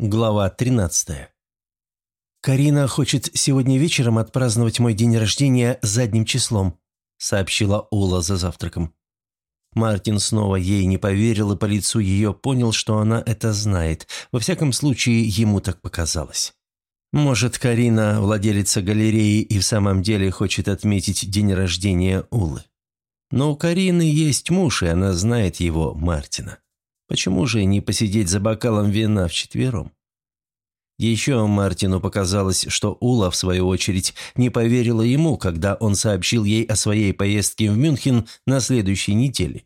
Глава 13. «Карина хочет сегодня вечером отпраздновать мой день рождения задним числом», сообщила Ула за завтраком. Мартин снова ей не поверил и по лицу ее понял, что она это знает. Во всяком случае, ему так показалось. Может, Карина, владелица галереи, и в самом деле хочет отметить день рождения Улы. Но у Карины есть муж, и она знает его, Мартина. Почему же не посидеть за бокалом вина вчетвером? Еще Мартину показалось, что Ула, в свою очередь, не поверила ему, когда он сообщил ей о своей поездке в Мюнхен на следующей неделе.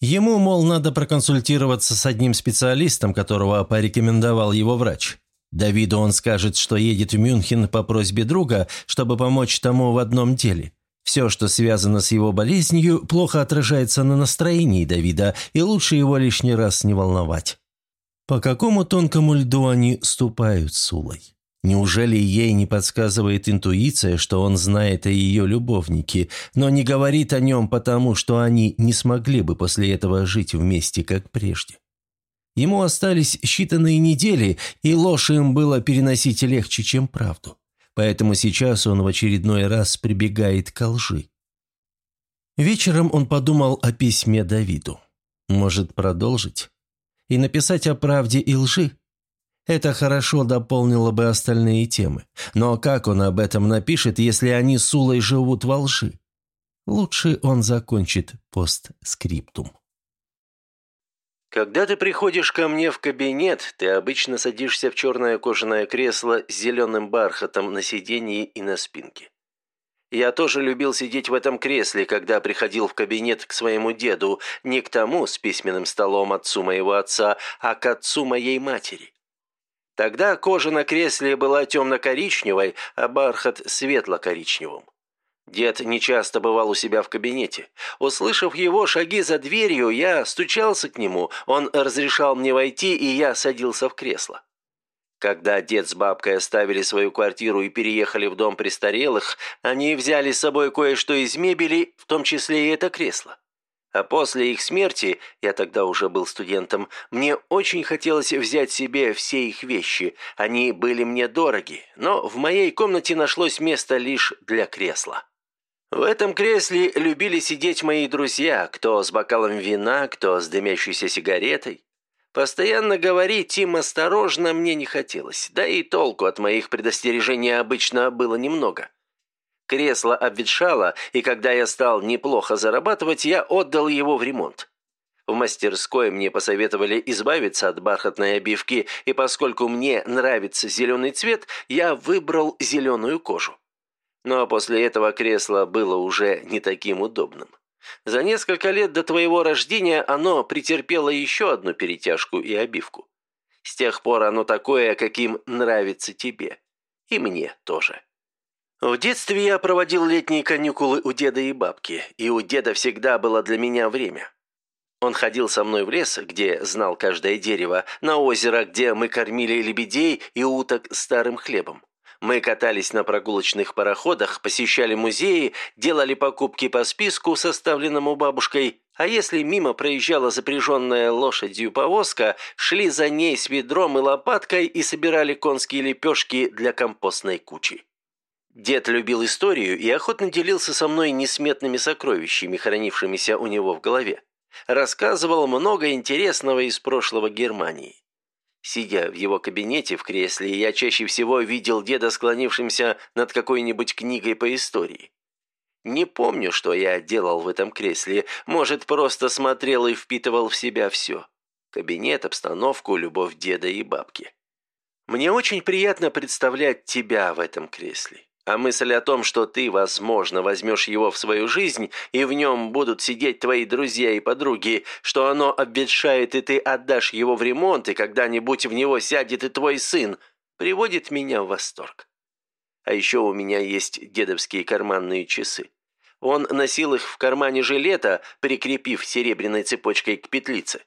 Ему, мол, надо проконсультироваться с одним специалистом, которого порекомендовал его врач. Давиду он скажет, что едет в Мюнхен по просьбе друга, чтобы помочь тому в одном деле. Все, что связано с его болезнью, плохо отражается на настроении Давида, и лучше его лишний раз не волновать. По какому тонкому льду они ступают с Улой? Неужели ей не подсказывает интуиция, что он знает о ее любовнике, но не говорит о нем потому, что они не смогли бы после этого жить вместе, как прежде? Ему остались считанные недели, и ложь им было переносить легче, чем правду. Поэтому сейчас он в очередной раз прибегает к лжи. Вечером он подумал о письме Давиду. Может, продолжить? И написать о правде и лжи? Это хорошо дополнило бы остальные темы. Но как он об этом напишет, если они с Улой живут во лжи? Лучше он закончит постскриптум. Когда ты приходишь ко мне в кабинет, ты обычно садишься в черное кожаное кресло с зеленым бархатом на сиденье и на спинке. Я тоже любил сидеть в этом кресле, когда приходил в кабинет к своему деду, не к тому с письменным столом отцу моего отца, а к отцу моей матери. Тогда кожа на кресле была темно-коричневой, а бархат светло-коричневым. Дед нечасто бывал у себя в кабинете. Услышав его шаги за дверью, я стучался к нему, он разрешал мне войти, и я садился в кресло. Когда дед с бабкой оставили свою квартиру и переехали в дом престарелых, они взяли с собой кое-что из мебели, в том числе и это кресло. А после их смерти, я тогда уже был студентом, мне очень хотелось взять себе все их вещи. Они были мне дороги, но в моей комнате нашлось место лишь для кресла. В этом кресле любили сидеть мои друзья, кто с бокалом вина, кто с дымящейся сигаретой. Постоянно говорить им осторожно мне не хотелось, да и толку от моих предостережений обычно было немного. Кресло обветшало, и когда я стал неплохо зарабатывать, я отдал его в ремонт. В мастерской мне посоветовали избавиться от бархатной обивки, и поскольку мне нравится зеленый цвет, я выбрал зеленую кожу. Но после этого кресло было уже не таким удобным. За несколько лет до твоего рождения оно претерпело еще одну перетяжку и обивку. С тех пор оно такое, каким нравится тебе. И мне тоже. В детстве я проводил летние каникулы у деда и бабки, и у деда всегда было для меня время. Он ходил со мной в лес, где знал каждое дерево, на озеро, где мы кормили лебедей и уток старым хлебом. Мы катались на прогулочных пароходах, посещали музеи, делали покупки по списку, составленному бабушкой, а если мимо проезжала запряженная лошадью повозка, шли за ней с ведром и лопаткой и собирали конские лепешки для компостной кучи. Дед любил историю и охотно делился со мной несметными сокровищами, хранившимися у него в голове. Рассказывал много интересного из прошлого Германии. Сидя в его кабинете в кресле, я чаще всего видел деда склонившимся над какой-нибудь книгой по истории. Не помню, что я делал в этом кресле, может, просто смотрел и впитывал в себя все. Кабинет, обстановку, любовь деда и бабки. Мне очень приятно представлять тебя в этом кресле. А мысль о том, что ты, возможно, возьмешь его в свою жизнь, и в нем будут сидеть твои друзья и подруги, что оно обветшает, и ты отдашь его в ремонт, и когда-нибудь в него сядет и твой сын, приводит меня в восторг. А еще у меня есть дедовские карманные часы. Он носил их в кармане жилета, прикрепив серебряной цепочкой к петлице.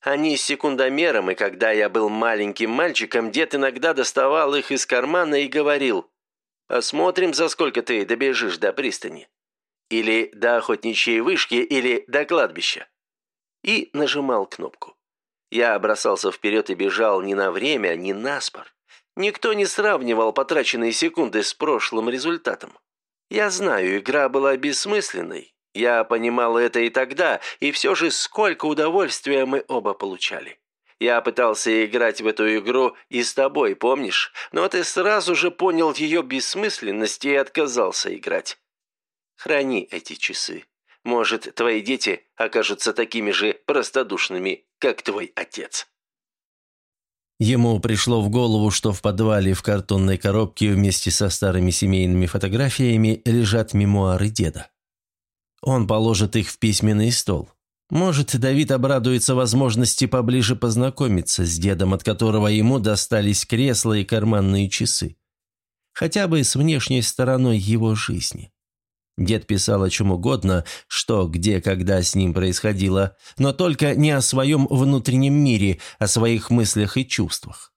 Они с секундомером, и когда я был маленьким мальчиком, дед иногда доставал их из кармана и говорил – Посмотрим, за сколько ты добежишь до пристани. Или до охотничьей вышки, или до кладбища». И нажимал кнопку. Я бросался вперед и бежал не на время, не на спор. Никто не сравнивал потраченные секунды с прошлым результатом. Я знаю, игра была бессмысленной. Я понимал это и тогда, и все же сколько удовольствия мы оба получали. Я пытался играть в эту игру и с тобой, помнишь? Но ты сразу же понял ее бессмысленность и отказался играть. Храни эти часы. Может, твои дети окажутся такими же простодушными, как твой отец». Ему пришло в голову, что в подвале в картонной коробке вместе со старыми семейными фотографиями лежат мемуары деда. Он положит их в письменный стол. Может, Давид обрадуется возможности поближе познакомиться с дедом, от которого ему достались кресла и карманные часы. Хотя бы с внешней стороной его жизни. Дед писал о чем угодно, что, где, когда с ним происходило, но только не о своем внутреннем мире, о своих мыслях и чувствах.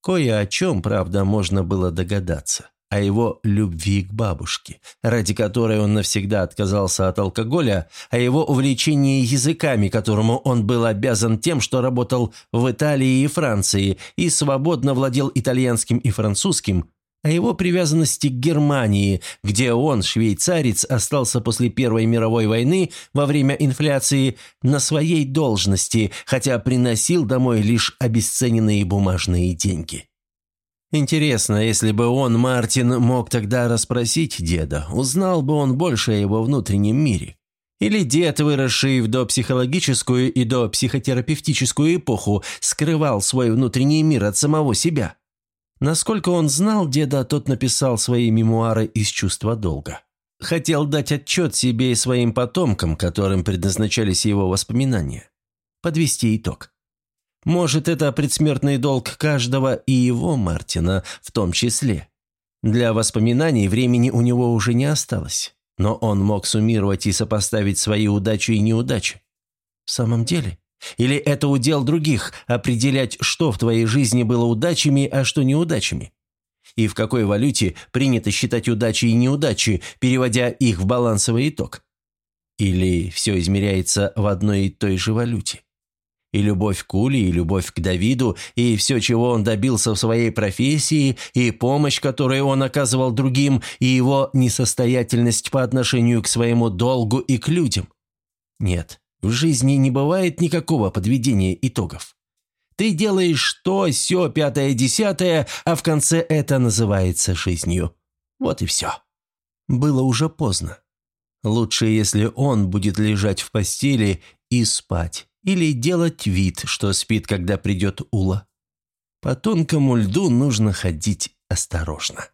Кое о чем, правда, можно было догадаться. О его любви к бабушке, ради которой он навсегда отказался от алкоголя, о его увлечении языками, которому он был обязан тем, что работал в Италии и Франции и свободно владел итальянским и французским, о его привязанности к Германии, где он, швейцарец, остался после Первой мировой войны во время инфляции на своей должности, хотя приносил домой лишь обесцененные бумажные деньги. Интересно, если бы он, Мартин, мог тогда расспросить деда, узнал бы он больше о его внутреннем мире. Или дед, выросший в допсихологическую и допсихотерапевтическую эпоху, скрывал свой внутренний мир от самого себя. Насколько он знал деда, тот написал свои мемуары из чувства долга. Хотел дать отчет себе и своим потомкам, которым предназначались его воспоминания. Подвести итог. Может, это предсмертный долг каждого и его, Мартина, в том числе. Для воспоминаний времени у него уже не осталось, но он мог суммировать и сопоставить свои удачи и неудачи. В самом деле, или это удел других – определять, что в твоей жизни было удачами, а что неудачами? И в какой валюте принято считать удачи и неудачи, переводя их в балансовый итог? Или все измеряется в одной и той же валюте? И любовь к Уле, и любовь к Давиду, и все, чего он добился в своей профессии, и помощь, которую он оказывал другим, и его несостоятельность по отношению к своему долгу и к людям? Нет, в жизни не бывает никакого подведения итогов. Ты делаешь то, все, пятое, десятое, а в конце это называется жизнью. Вот и все. Было уже поздно. Лучше, если он будет лежать в постели и спать, или делать вид, что спит, когда придет Ула. По тонкому льду нужно ходить осторожно.